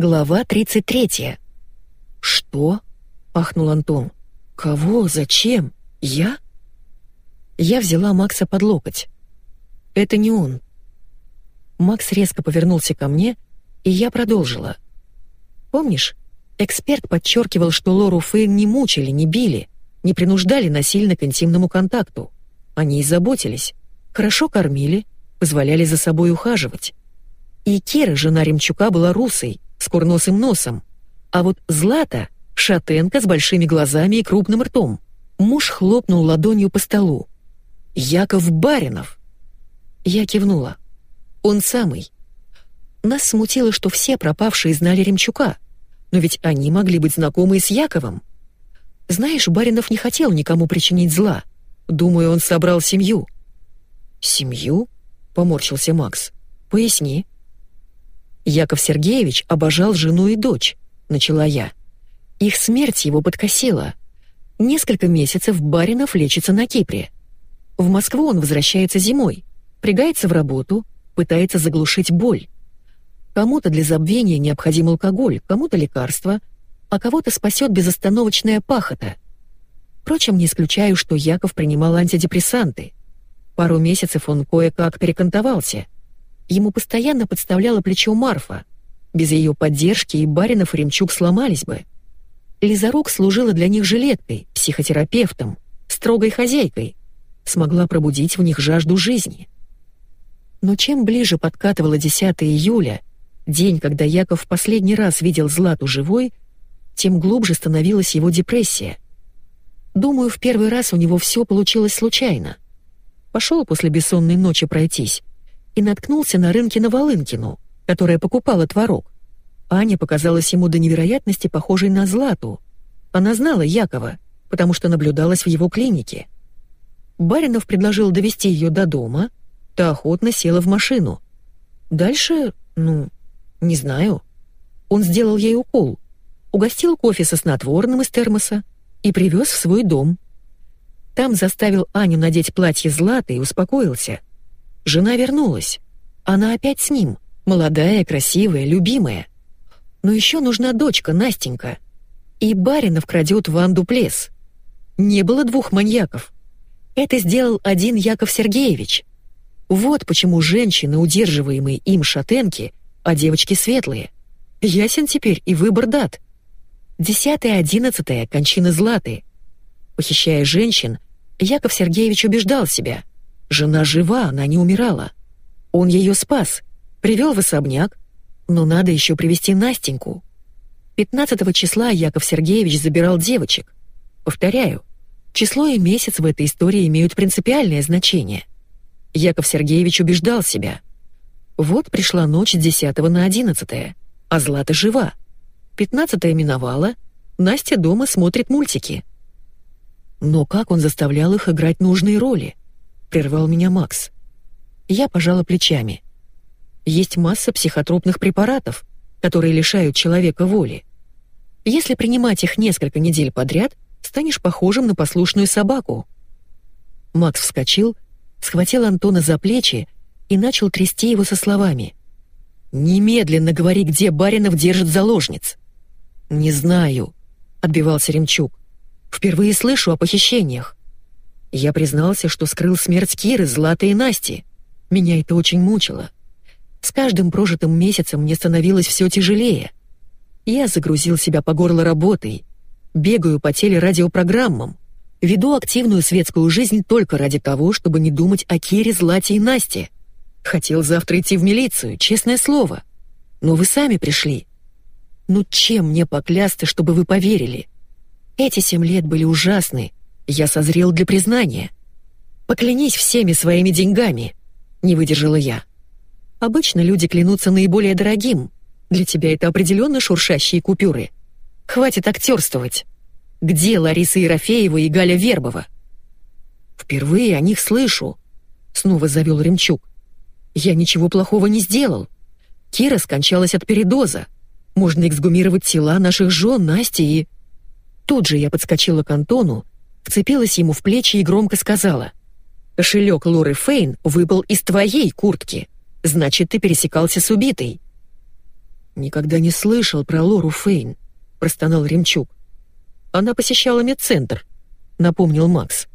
Глава 33. «Что?» — ахнул Антон. «Кого? Зачем? Я?» Я взяла Макса под локоть. «Это не он». Макс резко повернулся ко мне, и я продолжила. «Помнишь, эксперт подчеркивал, что Лору Фейн не мучили, не били, не принуждали насильно к интимному контакту. Они и заботились, хорошо кормили, позволяли за собой ухаживать. И Кира, жена Ремчука, была русой, с носом. А вот Злата — шатенка с большими глазами и крупным ртом. Муж хлопнул ладонью по столу. «Яков Баринов!» Я кивнула. «Он самый». Нас смутило, что все пропавшие знали Ремчука, но ведь они могли быть знакомы с Яковом. Знаешь, Баринов не хотел никому причинить зла. Думаю, он собрал семью. «Семью?» — поморщился Макс. «Поясни». Яков Сергеевич обожал жену и дочь, начала я. Их смерть его подкосила. Несколько месяцев Баринов лечится на Кипре. В Москву он возвращается зимой, пригается в работу, пытается заглушить боль. Кому-то для забвения необходим алкоголь, кому-то лекарство, а кого-то спасет безостановочная пахота. Впрочем, не исключаю, что Яков принимал антидепрессанты. Пару месяцев он кое-как перекантовался — Ему постоянно подставляла плечо Марфа. Без ее поддержки и Баринов и Ремчук сломались бы. Лизарук служила для них жилеткой, психотерапевтом, строгой хозяйкой, смогла пробудить в них жажду жизни. Но чем ближе подкатывало 10 июля, день, когда Яков в последний раз видел Злату живой, тем глубже становилась его депрессия. Думаю, в первый раз у него все получилось случайно. Пошел после бессонной ночи пройтись, и наткнулся на рынке на Волынкину, которая покупала творог. Аня показалась ему до невероятности похожей на Злату. Она знала Якова, потому что наблюдалась в его клинике. Баринов предложил довести ее до дома, та охотно села в машину. Дальше, ну, не знаю. Он сделал ей укол, угостил кофе со снотворным из термоса и привез в свой дом. Там заставил Аню надеть платье Златы и успокоился — Жена вернулась. Она опять с ним, молодая, красивая, любимая. Но еще нужна дочка, Настенька. И Баринов крадет Ванду Плес. Не было двух маньяков. Это сделал один Яков Сергеевич. Вот почему женщины, удерживаемые им шатенки, а девочки светлые. Ясен теперь и выбор дат. Десятое, одиннадцатое — кончины Златы. Похищая женщин, Яков Сергеевич убеждал себя. Жена жива, она не умирала. Он ее спас, привел в особняк, но надо еще привести Настеньку. 15 числа Яков Сергеевич забирал девочек. Повторяю, число и месяц в этой истории имеют принципиальное значение. Яков Сергеевич убеждал себя. Вот пришла ночь с 10 на 11, а Злата жива. 15 миновала, Настя дома смотрит мультики. Но как он заставлял их играть нужные роли? — прервал меня Макс. Я пожала плечами. Есть масса психотропных препаратов, которые лишают человека воли. Если принимать их несколько недель подряд, станешь похожим на послушную собаку. Макс вскочил, схватил Антона за плечи и начал трясти его со словами. «Немедленно говори, где Баринов держит заложниц». «Не знаю», — отбивался Ремчук. «Впервые слышу о похищениях. Я признался, что скрыл смерть Киры, Златы и Насти. Меня это очень мучило. С каждым прожитым месяцем мне становилось все тяжелее. Я загрузил себя по горло работой, бегаю по телерадиопрограммам, веду активную светскую жизнь только ради того, чтобы не думать о Кире, Злате и Насте. Хотел завтра идти в милицию, честное слово. Но вы сами пришли. Ну чем мне поклясться, чтобы вы поверили? Эти семь лет были ужасны, я созрел для признания. Поклянись всеми своими деньгами, не выдержала я. Обычно люди клянутся наиболее дорогим. Для тебя это определенно шуршащие купюры. Хватит актерствовать. Где Лариса Ерофеева и Галя Вербова? Впервые о них слышу, снова завел Ремчук. Я ничего плохого не сделал. Кира скончалась от передоза. Можно эксгумировать тела наших жен, Насти и... Тут же я подскочила к Антону вцепилась ему в плечи и громко сказала. «Кошелек Лоры Фейн выпал из твоей куртки. Значит, ты пересекался с убитой». «Никогда не слышал про Лору Фейн», — простонал Ремчук. «Она посещала медцентр», — напомнил Макс.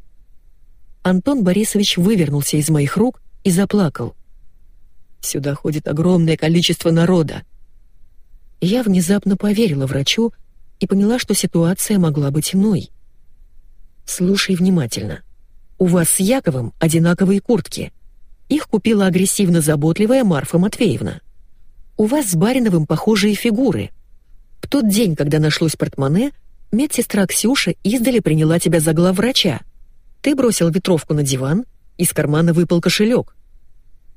Антон Борисович вывернулся из моих рук и заплакал. «Сюда ходит огромное количество народа». Я внезапно поверила врачу и поняла, что ситуация могла быть иной. «Слушай внимательно. У вас с Яковом одинаковые куртки. Их купила агрессивно-заботливая Марфа Матвеевна. У вас с Бариновым похожие фигуры. В тот день, когда нашлось портмоне, медсестра Ксюша издали приняла тебя за главврача. Ты бросил ветровку на диван, из кармана выпал кошелек.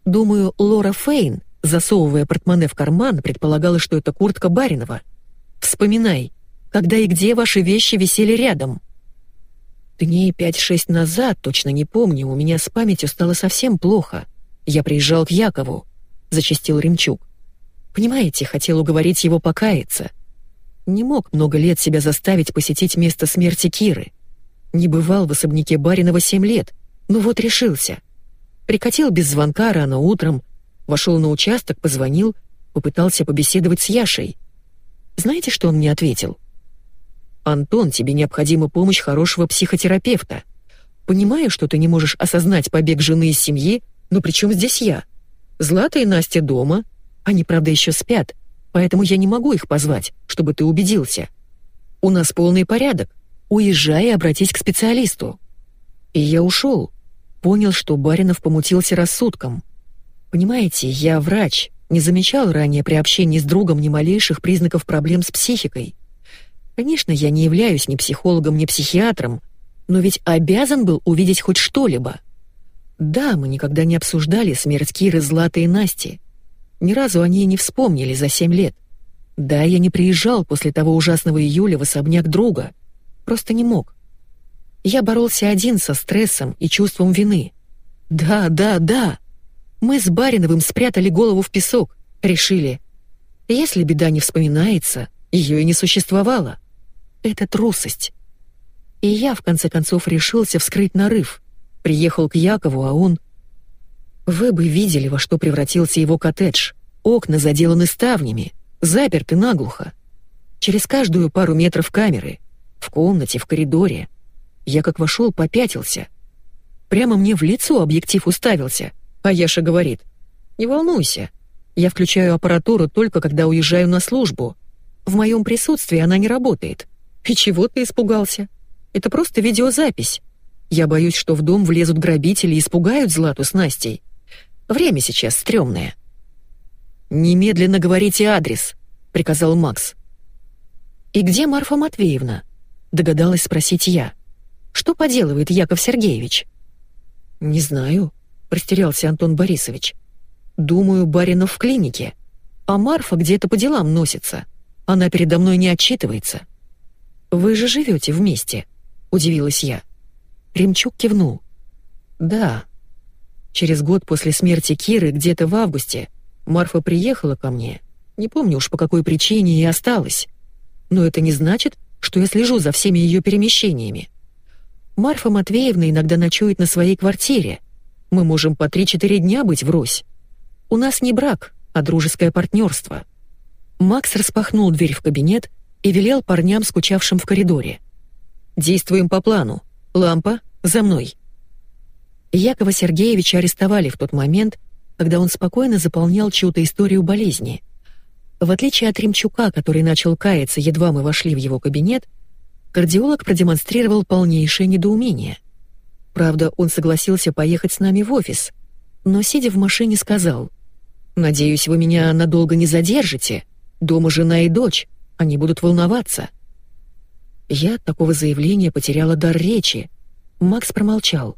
Думаю, Лора Фейн, засовывая портмоне в карман, предполагала, что это куртка Баринова. Вспоминай, когда и где ваши вещи висели рядом. Дней пять-шесть назад, точно не помню, у меня с памятью стало совсем плохо. Я приезжал к Якову, — зачастил Ремчук. Понимаете, хотел уговорить его покаяться. Не мог много лет себя заставить посетить место смерти Киры. Не бывал в особняке Баринова семь лет, но вот решился. Прикатил без звонка рано утром, вошел на участок, позвонил, попытался побеседовать с Яшей. Знаете, что он мне ответил? «Антон, тебе необходима помощь хорошего психотерапевта. Понимаю, что ты не можешь осознать побег жены из семьи, но при чем здесь я? Злата и Настя дома, они, правда, еще спят, поэтому я не могу их позвать, чтобы ты убедился. У нас полный порядок. Уезжай и обратись к специалисту». И я ушел. Понял, что Баринов помутился рассудком. Понимаете, я врач, не замечал ранее при общении с другом ни малейших признаков проблем с психикой. Конечно, я не являюсь ни психологом, ни психиатром, но ведь обязан был увидеть хоть что-либо. Да, мы никогда не обсуждали смерть Киры, Златы и Насти. Ни разу они и не вспомнили за семь лет. Да, я не приезжал после того ужасного июля в особняк друга. Просто не мог. Я боролся один со стрессом и чувством вины. Да, да, да. Мы с Бариновым спрятали голову в песок, решили. Если беда не вспоминается, ее и не существовало. Это трусость. И я, в конце концов, решился вскрыть нарыв. Приехал к Якову, а он вы бы видели, во что превратился его коттедж. Окна заделаны ставнями, заперты наглухо. Через каждую пару метров камеры. В комнате, в коридоре. Я как вошел, попятился. Прямо мне в лицо объектив уставился, а Яша говорит, «Не волнуйся, я включаю аппаратуру только когда уезжаю на службу. В моем присутствии она не работает. И чего ты испугался? Это просто видеозапись. Я боюсь, что в дом влезут грабители и испугают Злату с Настей. Время сейчас стрёмное». «Немедленно говорите адрес», — приказал Макс. «И где Марфа Матвеевна?» — догадалась спросить я. «Что поделывает Яков Сергеевич?» «Не знаю», — растерялся Антон Борисович. «Думаю, Баринов в клинике, а Марфа где-то по делам носится. Она передо мной не отчитывается». «Вы же живете вместе», — удивилась я. Ремчук кивнул. «Да, Через год после смерти Киры, где-то в августе, Марфа приехала ко мне. Не помню уж по какой причине и осталась. Но это не значит, что я слежу за всеми ее перемещениями. Марфа Матвеевна иногда ночует на своей квартире. Мы можем по три-четыре дня быть врозь. У нас не брак, а дружеское партнерство. Макс распахнул дверь в кабинет и велел парням, скучавшим в коридоре. «Действуем по плану. Лампа, за мной». Якова Сергеевича арестовали в тот момент, когда он спокойно заполнял чью-то историю болезни. В отличие от Римчука, который начал каяться, едва мы вошли в его кабинет, кардиолог продемонстрировал полнейшее недоумение. Правда, он согласился поехать с нами в офис, но, сидя в машине, сказал, «Надеюсь, вы меня надолго не задержите. Дома жена и дочь, они будут волноваться». Я от такого заявления потеряла дар речи. Макс промолчал.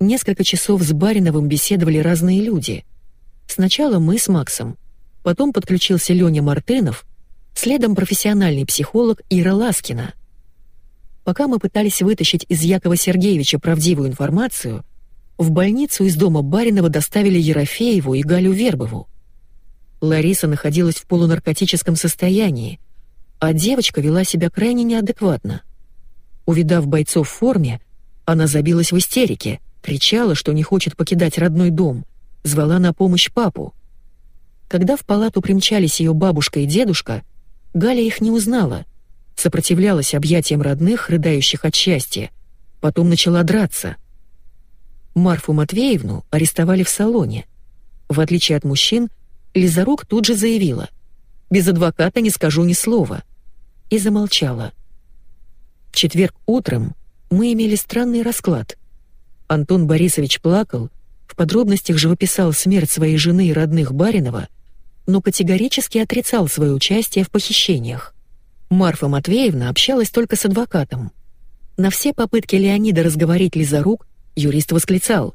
Несколько часов с Бариновым беседовали разные люди. Сначала мы с Максом, потом подключился Леня Мартынов, следом профессиональный психолог Ира Ласкина. Пока мы пытались вытащить из Якова Сергеевича правдивую информацию, в больницу из дома Баринова доставили Ерофееву и Галю Вербову. Лариса находилась в полунаркотическом состоянии, а девочка вела себя крайне неадекватно. Увидав бойцов в форме, она забилась в истерике — Кричала, что не хочет покидать родной дом, звала на помощь папу. Когда в палату примчались ее бабушка и дедушка, Галя их не узнала, сопротивлялась объятиям родных, рыдающих от счастья, потом начала драться. Марфу Матвеевну арестовали в салоне. В отличие от мужчин, Лизарук тут же заявила «Без адвоката не скажу ни слова» и замолчала. В четверг утром мы имели странный расклад. Антон Борисович плакал, в подробностях живописал смерть своей жены и родных Баринова, но категорически отрицал свое участие в похищениях. Марфа Матвеевна общалась только с адвокатом. На все попытки Леонида разговорить Лизарук юрист восклицал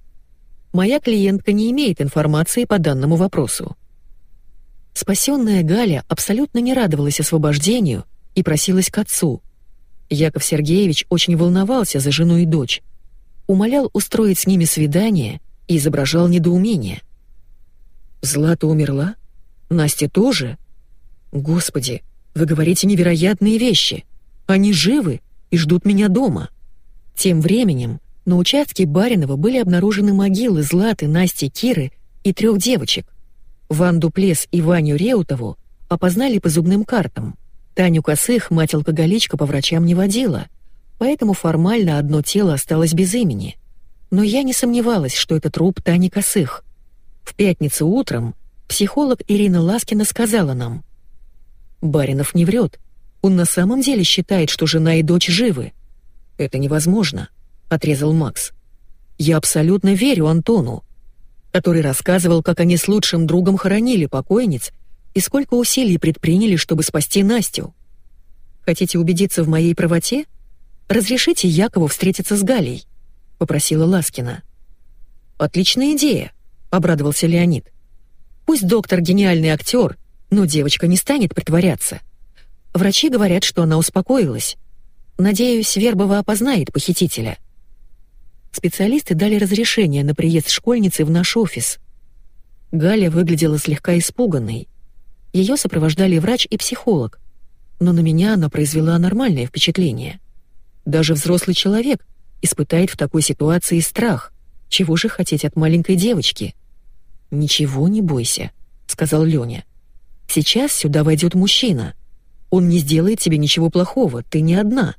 «Моя клиентка не имеет информации по данному вопросу». Спасенная Галя абсолютно не радовалась освобождению и просилась к отцу. Яков Сергеевич очень волновался за жену и дочь, умолял устроить с ними свидание и изображал недоумение. «Злата умерла? Настя тоже? Господи, вы говорите невероятные вещи. Они живы и ждут меня дома». Тем временем на участке Баринова были обнаружены могилы Златы, Насти, Киры и трех девочек. Ванду Плес и Ваню Реутову опознали по зубным картам. Таню Косых мать-алкоголичка по врачам не водила, поэтому формально одно тело осталось без имени. Но я не сомневалась, что это труп Тани Косых. В пятницу утром психолог Ирина Ласкина сказала нам. «Баринов не врет. Он на самом деле считает, что жена и дочь живы. Это невозможно», — отрезал Макс. «Я абсолютно верю Антону который рассказывал, как они с лучшим другом хоронили покойниц и сколько усилий предприняли, чтобы спасти Настю. Хотите убедиться в моей правоте? Разрешите Якову встретиться с Галей, попросила Ласкина. Отличная идея, обрадовался Леонид. Пусть доктор гениальный актер, но девочка не станет притворяться. Врачи говорят, что она успокоилась. Надеюсь, Вербова опознает похитителя специалисты дали разрешение на приезд школьницы в наш офис. Галя выглядела слегка испуганной. Ее сопровождали врач и психолог, но на меня она произвела нормальное впечатление. Даже взрослый человек испытает в такой ситуации страх. Чего же хотеть от маленькой девочки? «Ничего не бойся», — сказал Лёня. «Сейчас сюда войдет мужчина. Он не сделает тебе ничего плохого, ты не одна.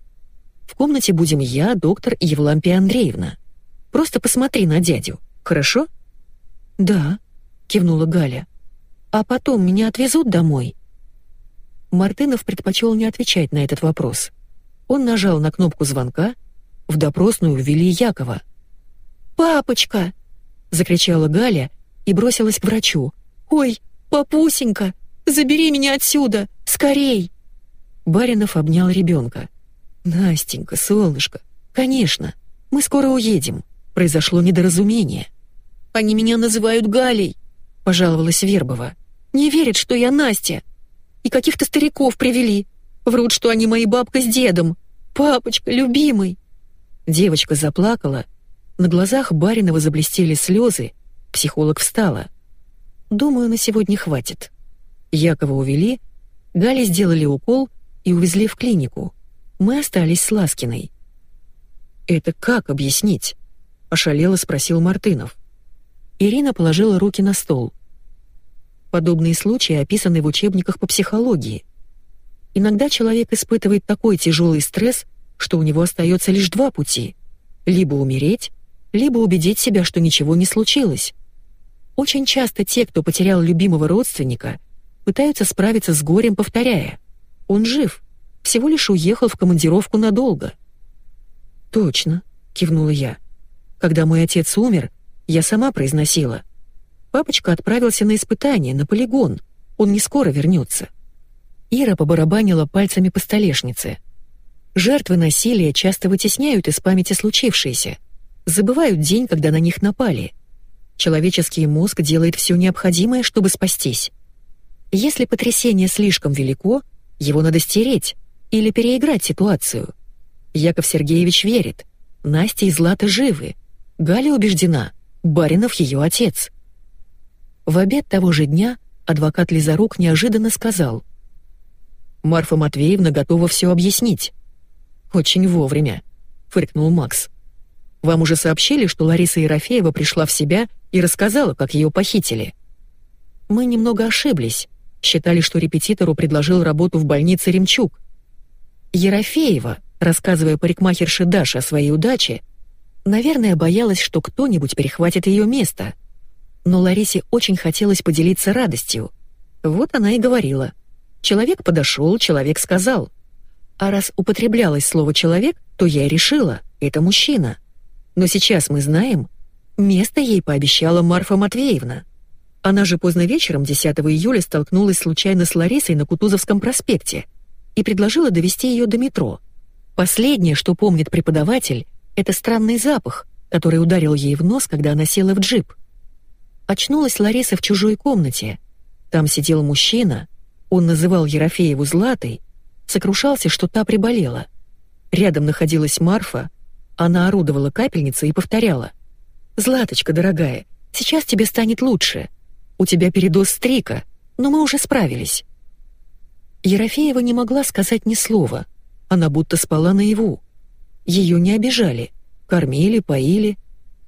В комнате будем я, доктор и Евлампия Андреевна. Просто посмотри на дядю, хорошо?» «Да», — кивнула Галя. «А потом меня отвезут домой?» Мартынов предпочел не отвечать на этот вопрос. Он нажал на кнопку звонка, в допросную ввели Якова. «Папочка!» — закричала Галя и бросилась к врачу. «Ой, папусенька, забери меня отсюда, скорей!» Баринов обнял ребенка. «Настенька, солнышко, конечно, мы скоро уедем произошло недоразумение. «Они меня называют Галей», — пожаловалась Вербова. «Не верят, что я Настя. И каких-то стариков привели. Врут, что они мои бабка с дедом. Папочка, любимый». Девочка заплакала. На глазах Баринова заблестели слезы. Психолог встала. «Думаю, на сегодня хватит». Якова увели, Гале сделали укол и увезли в клинику. Мы остались с Ласкиной. «Это как объяснить?» Ошалело спросил Мартынов. Ирина положила руки на стол. Подобные случаи описаны в учебниках по психологии. Иногда человек испытывает такой тяжелый стресс, что у него остается лишь два пути — либо умереть, либо убедить себя, что ничего не случилось. Очень часто те, кто потерял любимого родственника, пытаются справиться с горем, повторяя «Он жив, всего лишь уехал в командировку надолго». «Точно», — кивнула я. Когда мой отец умер, я сама произносила. Папочка отправился на испытание, на полигон. Он не скоро вернется. Ира побарабанила пальцами по столешнице. Жертвы насилия часто вытесняют из памяти случившееся, забывают день, когда на них напали. Человеческий мозг делает все необходимое, чтобы спастись. Если потрясение слишком велико, его надо стереть или переиграть ситуацию. Яков Сергеевич верит. Настя и Злата живы. Галя убеждена, Баринов ее отец. В обед того же дня адвокат Лизарук неожиданно сказал. «Марфа Матвеевна готова все объяснить». «Очень вовремя», — фыркнул Макс. «Вам уже сообщили, что Лариса Ерофеева пришла в себя и рассказала, как ее похитили?» Мы немного ошиблись, считали, что репетитору предложил работу в больнице Ремчук. Ерофеева, рассказывая парикмахерше Даше о своей удаче, наверное, боялась, что кто-нибудь перехватит ее место. Но Ларисе очень хотелось поделиться радостью. Вот она и говорила. Человек подошел, человек сказал. А раз употреблялось слово «человек», то я решила — это мужчина. Но сейчас мы знаем, место ей пообещала Марфа Матвеевна. Она же поздно вечером 10 июля столкнулась случайно с Ларисой на Кутузовском проспекте и предложила довести ее до метро. Последнее, что помнит преподаватель, это странный запах, который ударил ей в нос, когда она села в джип. Очнулась Лариса в чужой комнате. Там сидел мужчина, он называл Ерофееву Златой, сокрушался, что та приболела. Рядом находилась Марфа, она орудовала капельницей и повторяла. «Златочка, дорогая, сейчас тебе станет лучше. У тебя передоз стрика, но мы уже справились». Ерофеева не могла сказать ни слова. Она будто спала наяву. Ее не обижали, кормили, поили.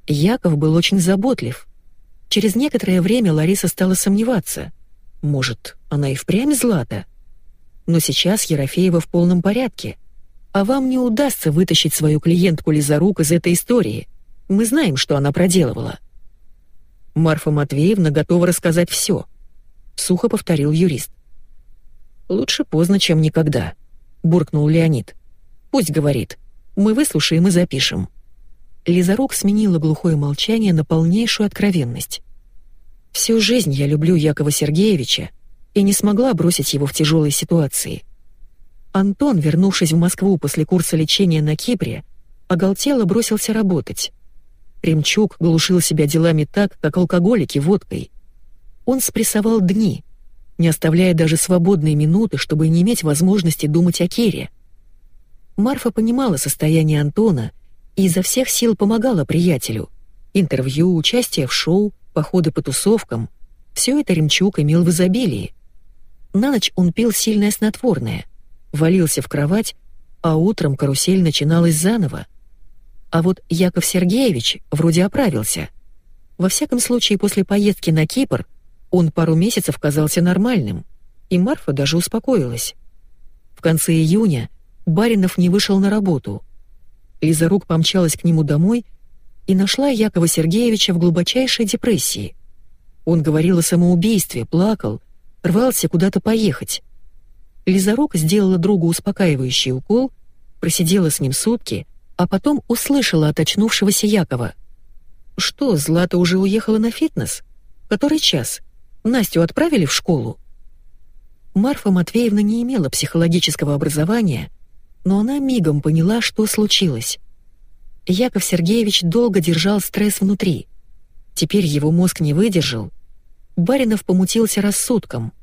Яков был очень заботлив. Через некоторое время Лариса стала сомневаться. Может, она и впрямь Злата? Но сейчас Ерофеева в полном порядке — а вам не удастся вытащить свою клиентку Лизарук из этой истории. Мы знаем, что она проделывала». Марфа Матвеевна готова рассказать все. Сухо повторил юрист. «Лучше поздно, чем никогда», — буркнул Леонид. «Пусть говорит. Мы выслушаем и запишем». Лизарук сменила глухое молчание на полнейшую откровенность. «Всю жизнь я люблю Якова Сергеевича и не смогла бросить его в тяжелой ситуации. Антон, вернувшись в Москву после курса лечения на Кипре, оголтело бросился работать. Ремчук глушил себя делами так, как алкоголики водкой. Он спрессовал дни, не оставляя даже свободные минуты, чтобы не иметь возможности думать о Кере. Марфа понимала состояние Антона и изо всех сил помогала приятелю. Интервью, участие в шоу, походы по тусовкам — все это Ремчук имел в изобилии. На ночь он пил сильное снотворное — валился в кровать, а утром карусель начиналась заново. А вот Яков Сергеевич вроде оправился. Во всяком случае, после поездки на Кипр он пару месяцев казался нормальным, и Марфа даже успокоилась. В конце июня Баринов не вышел на работу. Лиза Рук помчалась к нему домой и нашла Якова Сергеевича в глубочайшей депрессии. Он говорил о самоубийстве, плакал, рвался куда-то поехать. Лизарук сделала другу успокаивающий укол, просидела с ним сутки, а потом услышала от очнувшегося Якова. «Что, Злата уже уехала на фитнес? Который час? Настю отправили в школу?» Марфа Матвеевна не имела психологического образования, но она мигом поняла, что случилось. Яков Сергеевич долго держал стресс внутри. Теперь его мозг не выдержал. Баринов помутился рассудком —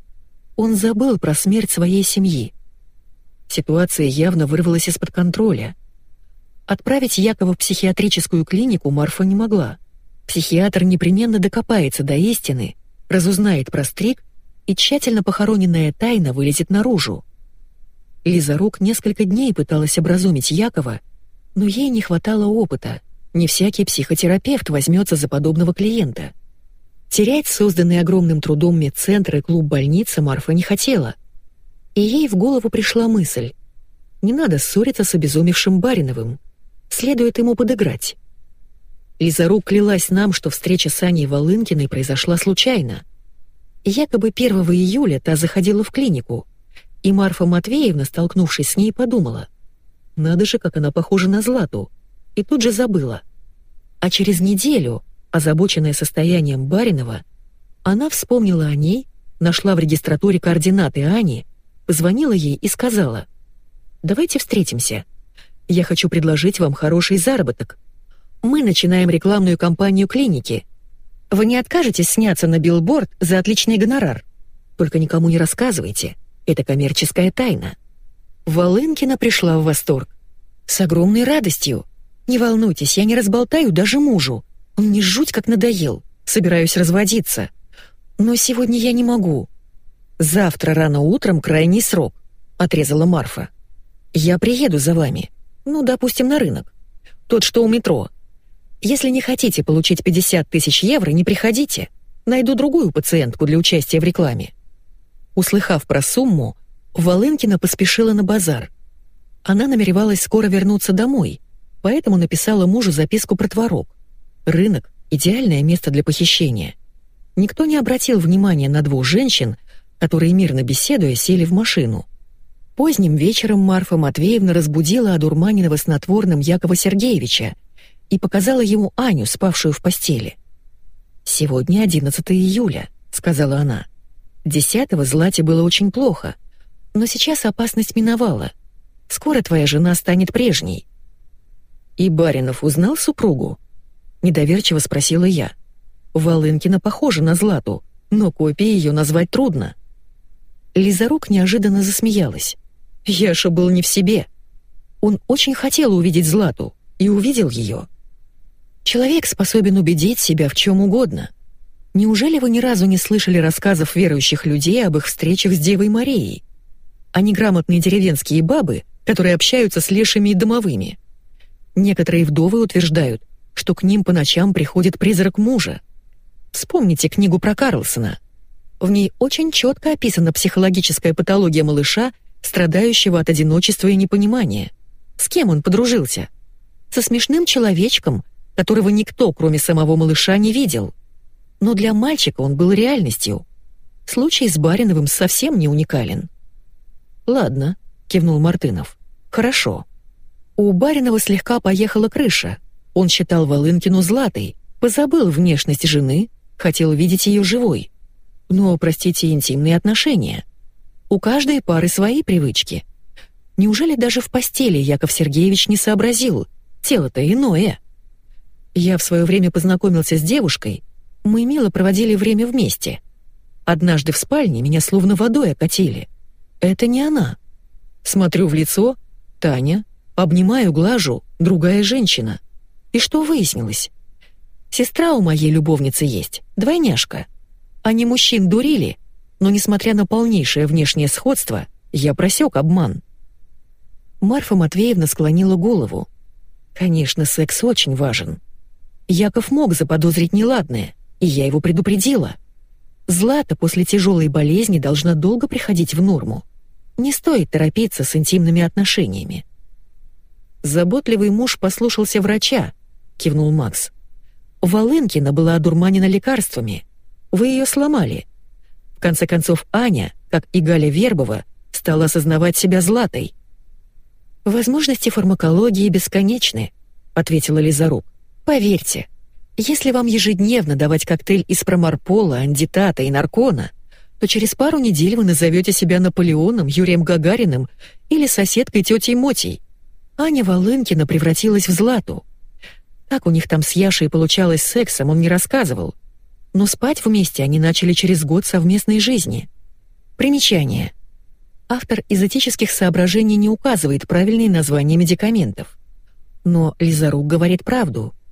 он забыл про смерть своей семьи. Ситуация явно вырвалась из-под контроля. Отправить Якова в психиатрическую клинику Марфа не могла. Психиатр непременно докопается до истины, разузнает про стрик, и тщательно похороненная тайна вылезет наружу. Лиза Рук несколько дней пыталась образумить Якова, но ей не хватало опыта. Не всякий психотерапевт возьмется за подобного клиента — Терять созданный огромным трудом медцентр и клуб-больница Марфа не хотела. И ей в голову пришла мысль. Не надо ссориться с обезумевшим Бариновым. Следует ему подыграть. Лизарук клялась нам, что встреча с Аней Волынкиной произошла случайно. Якобы 1 июля та заходила в клинику, и Марфа Матвеевна, столкнувшись с ней, подумала. Надо же, как она похожа на Злату. И тут же забыла. А через неделю Озабоченная состоянием Баринова, она вспомнила о ней, нашла в регистратуре координаты Ани, позвонила ей и сказала, «Давайте встретимся. Я хочу предложить вам хороший заработок. Мы начинаем рекламную кампанию клиники. Вы не откажетесь сняться на билборд за отличный гонорар? Только никому не рассказывайте, это коммерческая тайна». Волынкина пришла в восторг. С огромной радостью. «Не волнуйтесь, я не разболтаю даже мужу. Он мне жуть как надоел. Собираюсь разводиться. Но сегодня я не могу. Завтра рано утром крайний срок, отрезала Марфа. Я приеду за вами. Ну, допустим, на рынок. Тот, что у метро. Если не хотите получить 50 тысяч евро, не приходите. Найду другую пациентку для участия в рекламе». Услыхав про сумму, Волынкина поспешила на базар. Она намеревалась скоро вернуться домой, поэтому написала мужу записку про творог. Рынок — идеальное место для похищения. Никто не обратил внимания на двух женщин, которые, мирно беседуя, сели в машину. Поздним вечером Марфа Матвеевна разбудила одурманенного снотворным Якова Сергеевича и показала ему Аню, спавшую в постели. «Сегодня 11 июля», — сказала она. «Десятого Злате было очень плохо, но сейчас опасность миновала. Скоро твоя жена станет прежней». «И Баринов узнал супругу?» — недоверчиво спросила я. Волынкина похожа на Злату, но копией ее назвать трудно. Лизарук неожиданно засмеялась. Яша был не в себе. Он очень хотел увидеть Злату и увидел ее. Человек способен убедить себя в чем угодно. Неужели вы ни разу не слышали рассказов верующих людей об их встречах с Девой Марией? Они грамотные деревенские бабы, которые общаются с лешими и домовыми. Некоторые вдовы утверждают, что к ним по ночам приходит призрак мужа. Вспомните книгу про Карлсона. В ней очень четко описана психологическая патология малыша, страдающего от одиночества и непонимания. С кем он подружился? Со смешным человечком, которого никто, кроме самого малыша, не видел. Но для мальчика он был реальностью. Случай с Бариновым совсем не уникален. «Ладно», — кивнул Мартынов. «Хорошо. У Баринова слегка поехала крыша. Он считал Волынкину златой, позабыл внешность жены, хотел видеть ее живой. Но, простите, интимные отношения. У каждой пары свои привычки. Неужели даже в постели Яков Сергеевич не сообразил? Тело-то иное. Я в свое время познакомился с девушкой. Мы мило проводили время вместе. Однажды в спальне меня словно водой окатили. Это не она. Смотрю в лицо — Таня. Обнимаю, глажу — другая женщина. И что выяснилось? Сестра у моей любовницы есть, двойняшка. Они мужчин дурили, но, несмотря на полнейшее внешнее сходство, я просек обман. Марфа Матвеевна склонила голову. Конечно, секс очень важен. Яков мог заподозрить неладное, и я его предупредила. Злата после тяжелой болезни должна долго приходить в норму. Не стоит торопиться с интимными отношениями. Заботливый муж послушался врача, кивнул Макс. Волынкина была одурманена лекарствами. Вы ее сломали. В конце концов, Аня, как и Галя Вербова, стала осознавать себя златой. «Возможности фармакологии бесконечны», — ответила Лизарук. Поверьте, если вам ежедневно давать коктейль из промарпола, андитата и наркона, то через пару недель вы назовете себя Наполеоном, Юрием Гагариным или соседкой тетей Мотей. Аня Волынкина превратилась в Злату. Как у них там с Яшей получалось сексом, он не рассказывал. Но спать вместе они начали через год совместной жизни. Примечание. Автор из этических соображений не указывает правильные названия медикаментов. Но Лизарук говорит правду —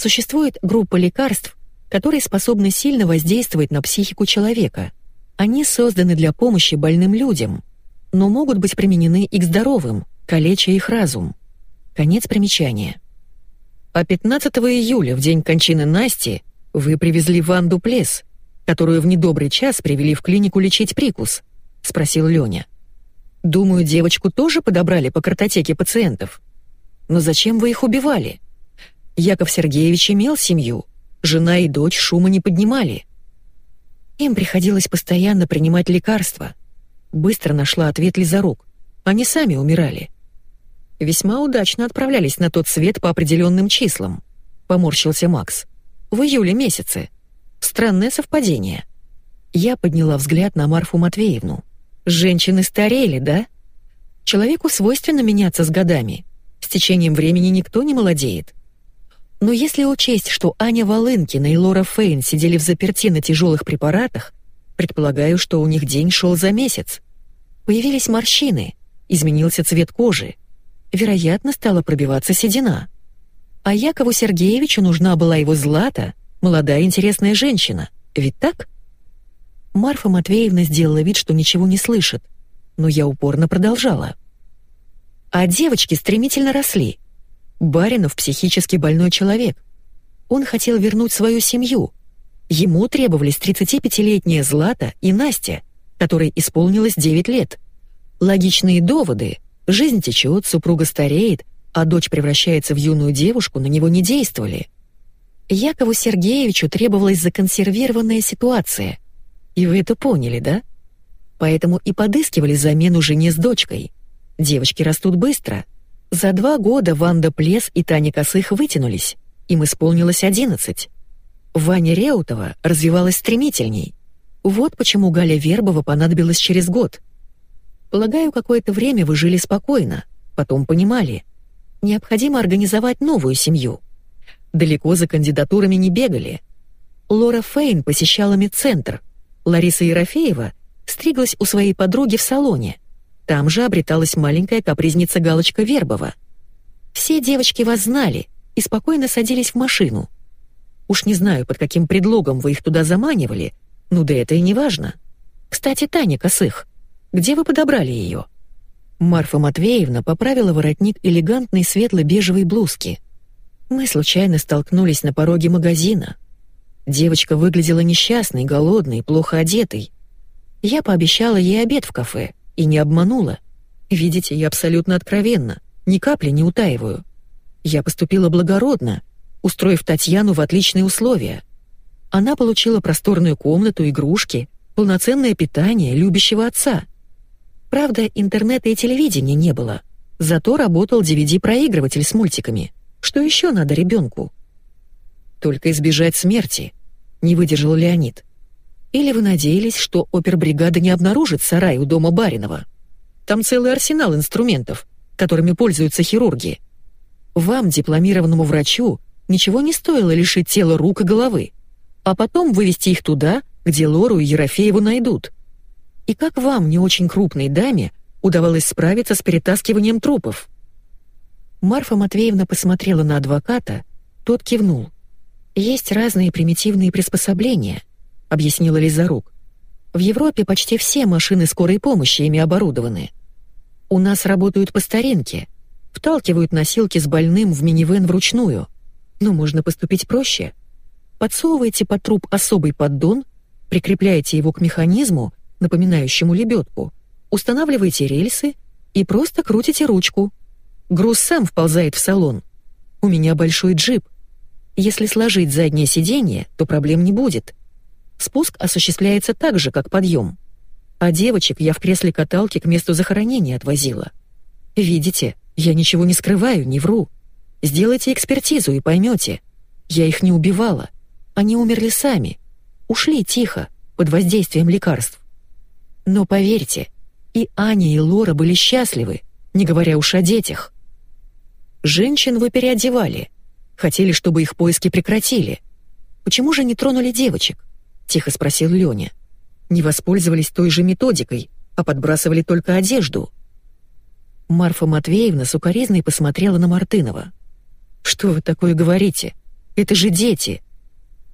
Существует группа лекарств, которые способны сильно воздействовать на психику человека. Они созданы для помощи больным людям, но могут быть применены и к здоровым, калеча их разум. Конец примечания. А 15 июля, в день кончины Насти, вы привезли Ванду Плес, которую в недобрый час привели в клинику лечить прикус, спросил Лёня. Думаю, девочку тоже подобрали по картотеке пациентов. Но зачем вы их убивали? Яков Сергеевич имел семью. Жена и дочь шума не поднимали. Им приходилось постоянно принимать лекарства. Быстро нашла ответ Лизарук. Они сами умирали. Весьма удачно отправлялись на тот свет по определенным числам. Поморщился Макс. В июле месяце. Странное совпадение. Я подняла взгляд на Марфу Матвеевну. Женщины старели, да? Человеку свойственно меняться с годами. С течением времени никто не молодеет. Но если учесть, что Аня Волынкина и Лора Фейн сидели в заперти на тяжелых препаратах, предполагаю, что у них день шел за месяц. Появились морщины, изменился цвет кожи. Вероятно, стала пробиваться седина. А Якову Сергеевичу нужна была его злата, молодая интересная женщина. Ведь так? Марфа Матвеевна сделала вид, что ничего не слышит, но я упорно продолжала. А девочки стремительно росли — Баринов психически больной человек. Он хотел вернуть свою семью. Ему требовались 35-летняя Злата и Настя, которой исполнилось 9 лет. Логичные доводы «жизнь течет, супруга стареет, а дочь превращается в юную девушку» на него не действовали. Якову Сергеевичу требовалась законсервированная ситуация. И вы это поняли, да? Поэтому и подыскивали замену жене с дочкой. Девочки растут быстро. За два года Ванда Плес и Таня Косых вытянулись. Им исполнилось одиннадцать. Ваня Реутова развивалась стремительней. Вот почему Галя Вербова понадобилась через год. Полагаю, какое-то время вы жили спокойно, потом понимали. Необходимо организовать новую семью. Далеко за кандидатурами не бегали. Лора Фейн посещала медцентр. Лариса Ерофеева стриглась у своей подруги в салоне. Там же обреталась маленькая капризница Галочка Вербова. Все девочки вас знали и спокойно садились в машину — Уж не знаю, под каким предлогом вы их туда заманивали, ну да это и не важно. Кстати, Таня Косых, где вы подобрали ее?» Марфа Матвеевна поправила воротник элегантной светло-бежевой блузки. Мы случайно столкнулись на пороге магазина. Девочка выглядела несчастной, голодной, плохо одетой. Я пообещала ей обед в кафе и не обманула. Видите, я абсолютно откровенна, ни капли не утаиваю. Я поступила благородно, устроив Татьяну в отличные условия. Она получила просторную комнату, игрушки, полноценное питание, любящего отца. Правда, интернета и телевидения не было. Зато работал DVD-проигрыватель с мультиками. Что еще надо ребенку? Только избежать смерти, не выдержал Леонид. Или вы надеялись, что опербригада не обнаружит сарай у дома Баринова? Там целый арсенал инструментов, которыми пользуются хирурги. Вам, дипломированному врачу, ничего не стоило лишить тела рук и головы, а потом вывести их туда, где Лору и Ерофееву найдут. И как вам, не очень крупной даме, удавалось справиться с перетаскиванием трупов? Марфа Матвеевна посмотрела на адвоката, тот кивнул. «Есть разные примитивные приспособления», — объяснила Лизарук. «В Европе почти все машины скорой помощи ими оборудованы. У нас работают по старинке, вталкивают носилки с больным в минивэн вручную — но можно поступить проще. Подсовываете под труп особый поддон, прикрепляете его к механизму, напоминающему лебедку, устанавливаете рельсы и просто крутите ручку. Груз сам вползает в салон. У меня большой джип. Если сложить заднее сиденье, то проблем не будет. Спуск осуществляется так же, как подъем. А девочек я в кресле каталки к месту захоронения отвозила. Видите, я ничего не скрываю, не вру. Сделайте экспертизу и поймете. Я их не убивала. Они умерли сами. Ушли тихо, под воздействием лекарств. Но поверьте, и Аня, и Лора были счастливы, не говоря уж о детях. Женщин вы переодевали. Хотели, чтобы их поиски прекратили. Почему же не тронули девочек? Тихо спросил Леня. Не воспользовались той же методикой, а подбрасывали только одежду. Марфа Матвеевна сукоризной посмотрела на Мартынова. «Что вы такое говорите? Это же дети!»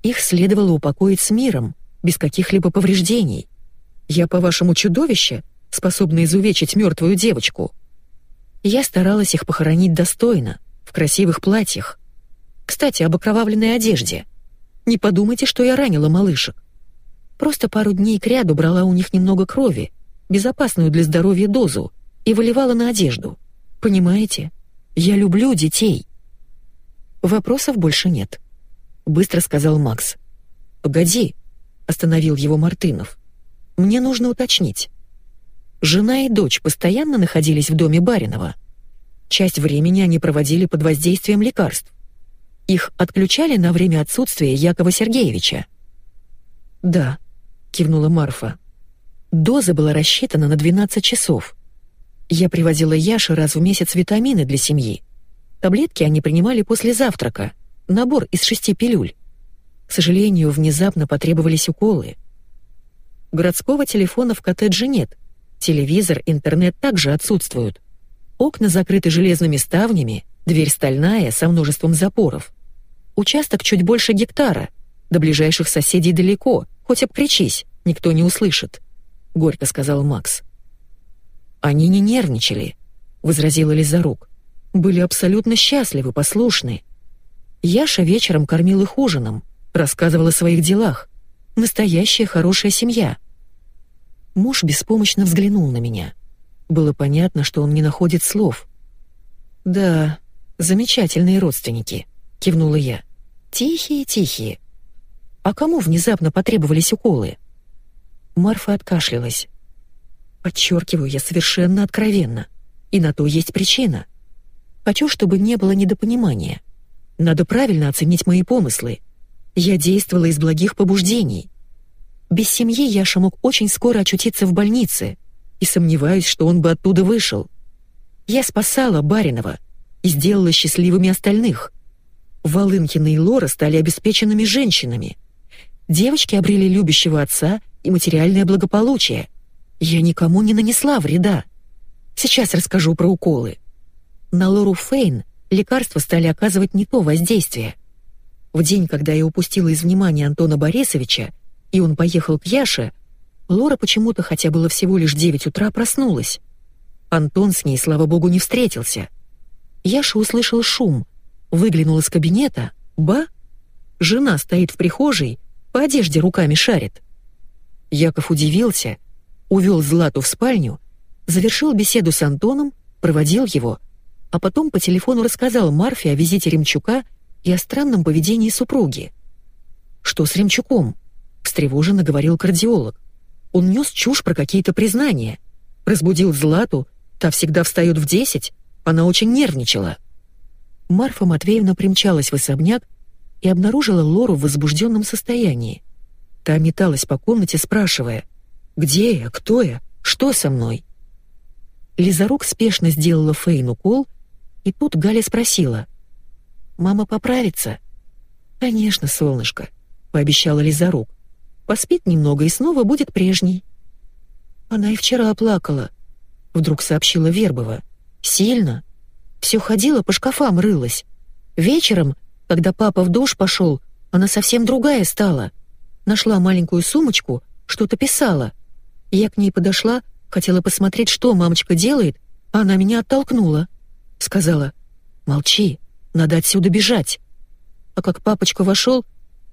Их следовало упокоить с миром, без каких-либо повреждений. Я, по-вашему, чудовище, способное изувечить мертвую девочку? Я старалась их похоронить достойно, в красивых платьях. Кстати, об окровавленной одежде. Не подумайте, что я ранила малышек. Просто пару дней кряду брала у них немного крови, безопасную для здоровья дозу, и выливала на одежду. Понимаете? Я люблю детей. «Вопросов больше нет», — быстро сказал Макс. «Погоди», — остановил его Мартынов. «Мне нужно уточнить. Жена и дочь постоянно находились в доме Баринова. Часть времени они проводили под воздействием лекарств. Их отключали на время отсутствия Якова Сергеевича?» «Да», — кивнула Марфа. «Доза была рассчитана на 12 часов. Я привозила Яше раз в месяц витамины для семьи. Таблетки они принимали после завтрака, набор из шести пилюль. К сожалению, внезапно потребовались уколы. Городского телефона в коттедже нет. Телевизор, интернет также отсутствуют. Окна закрыты железными ставнями, дверь стальная, со множеством запоров. Участок чуть больше гектара. До ближайших соседей далеко, хоть обкричись, никто не услышит», — горько сказал Макс. «Они не нервничали», — возразила Лизарук были абсолютно счастливы, послушны. Яша вечером кормил их ужином, рассказывал о своих делах. Настоящая хорошая семья. Муж беспомощно взглянул на меня. Было понятно, что он не находит слов. «Да, замечательные родственники», — кивнула я. «Тихие-тихие. А кому внезапно потребовались уколы?» Марфа откашлялась. Подчеркиваю я совершенно откровенно. И на то есть причина. Хочу, чтобы не было недопонимания. Надо правильно оценить мои помыслы. Я действовала из благих побуждений. Без семьи Яша мог очень скоро очутиться в больнице, и сомневаюсь, что он бы оттуда вышел. Я спасала Баринова и сделала счастливыми остальных. Волынкина и Лора стали обеспеченными женщинами. Девочки обрели любящего отца и материальное благополучие. Я никому не нанесла вреда. Сейчас расскажу про уколы. На Лору Фейн лекарства стали оказывать не то воздействие. В день, когда я упустила из внимания Антона Борисовича, и он поехал к Яше, Лора почему-то, хотя было всего лишь девять утра, проснулась. Антон с ней, слава богу, не встретился. Яша услышал шум, выглянул из кабинета, ба! Жена стоит в прихожей, по одежде руками шарит. Яков удивился, увел Злату в спальню, завершил беседу с Антоном, проводил его, а потом по телефону рассказал Марфе о визите Ремчука и о странном поведении супруги. «Что с Ремчуком?» — встревоженно говорил кардиолог. Он нес чушь про какие-то признания. Разбудил Злату, та всегда встает в десять, она очень нервничала. Марфа Матвеевна примчалась в особняк и обнаружила Лору в возбужденном состоянии. Та металась по комнате, спрашивая, «Где я? Кто я? Что со мной?» Лизарук спешно сделала Фейн укол, и тут Галя спросила, «Мама поправится?» «Конечно, солнышко», — пообещала Лизарук. «Поспит немного и снова будет прежней». «Она и вчера плакала», — вдруг сообщила Вербова. «Сильно. Все ходила, по шкафам рылась. Вечером, когда папа в душ пошел, она совсем другая стала. Нашла маленькую сумочку, что-то писала. Я к ней подошла, хотела посмотреть, что мамочка делает, а она меня оттолкнула. Сказала, «Молчи, надо отсюда бежать». А как папочка вошел,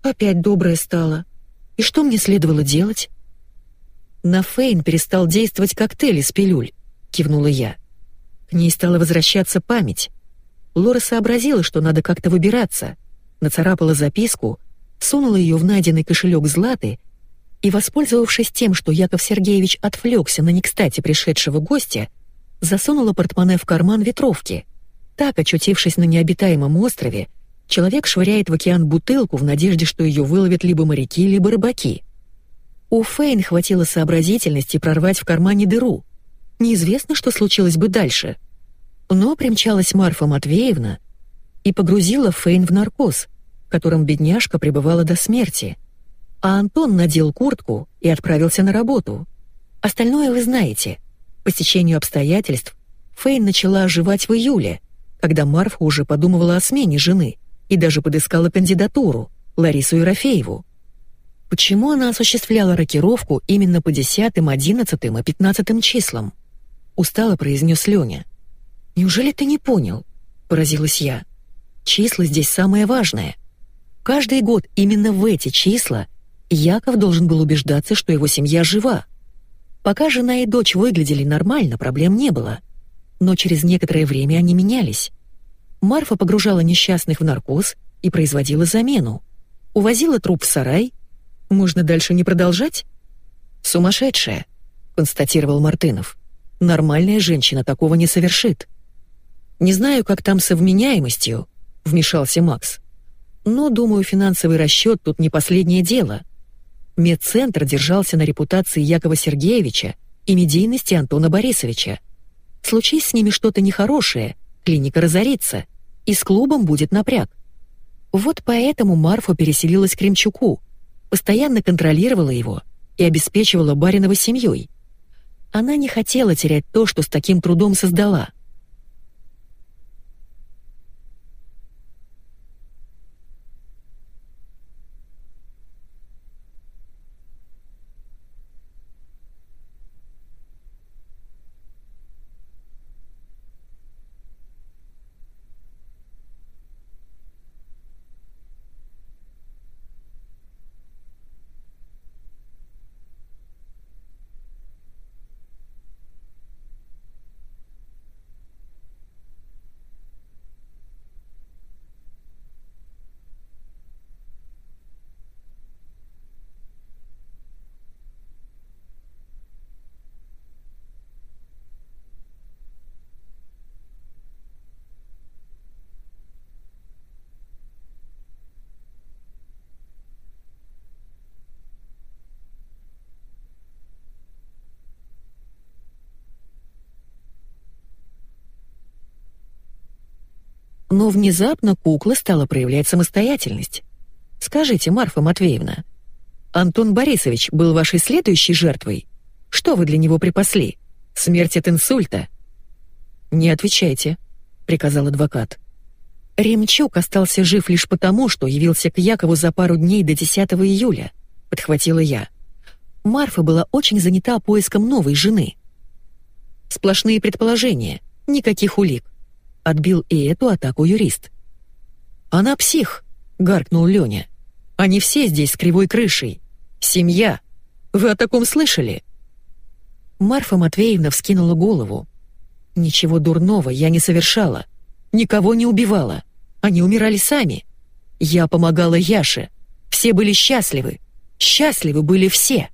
опять добрая стала. И что мне следовало делать? На Фейн перестал действовать коктейль из пилюль, кивнула я. К ней стала возвращаться память. Лора сообразила, что надо как-то выбираться, нацарапала записку, сунула ее в найденный кошелек Златы и, воспользовавшись тем, что Яков Сергеевич отвлекся на не кстати пришедшего гостя, засунула портмоне в карман ветровки. Так, очутившись на необитаемом острове, человек швыряет в океан бутылку в надежде, что ее выловят либо моряки, либо рыбаки. У Фейн хватило сообразительности прорвать в кармане дыру. Неизвестно, что случилось бы дальше. Но примчалась Марфа Матвеевна и погрузила Фейн в наркоз, которым бедняжка пребывала до смерти. А Антон надел куртку и отправился на работу. Остальное вы знаете. По стечению обстоятельств Фейн начала оживать в июле, когда Марфа уже подумывала о смене жены и даже подыскала кандидатуру, Ларису Ерофееву. Почему она осуществляла рокировку именно по 10, 11 и 15 числам? Устало произнес Леня. «Неужели ты не понял?» — поразилась я. «Числа здесь самое важное. Каждый год именно в эти числа Яков должен был убеждаться, что его семья жива. Пока жена и дочь выглядели нормально, проблем не было. Но через некоторое время они менялись. Марфа погружала несчастных в наркоз и производила замену. Увозила труп в сарай. Можно дальше не продолжать? «Сумасшедшая», — констатировал Мартынов. «Нормальная женщина такого не совершит». «Не знаю, как там со вменяемостью», — вмешался Макс. «Но, думаю, финансовый расчет тут не последнее дело». Медцентр держался на репутации Якова Сергеевича и медийности Антона Борисовича. Случись с ними что-то нехорошее, клиника разорится, и с клубом будет напряг. Вот поэтому Марфа переселилась к Кремчуку, постоянно контролировала его и обеспечивала Баринова семьей. Она не хотела терять то, что с таким трудом создала — Но внезапно кукла стала проявлять самостоятельность. Скажите, Марфа Матвеевна, Антон Борисович был вашей следующей жертвой? Что вы для него припасли? Смерть от инсульта?» «Не отвечайте», — приказал адвокат. «Ремчук остался жив лишь потому, что явился к Якову за пару дней до 10 июля», — подхватила я. Марфа была очень занята поиском новой жены. Сплошные предположения, никаких улик. Отбил и эту атаку юрист. «Она псих», — гаркнул Леня. «Они все здесь с кривой крышей. Семья. Вы о таком слышали?» Марфа Матвеевна вскинула голову. «Ничего дурного я не совершала. Никого не убивала. Они умирали сами. Я помогала Яше. Все были счастливы. Счастливы были все».